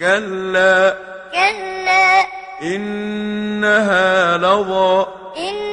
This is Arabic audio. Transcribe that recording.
كلا كلا إنها لظى إن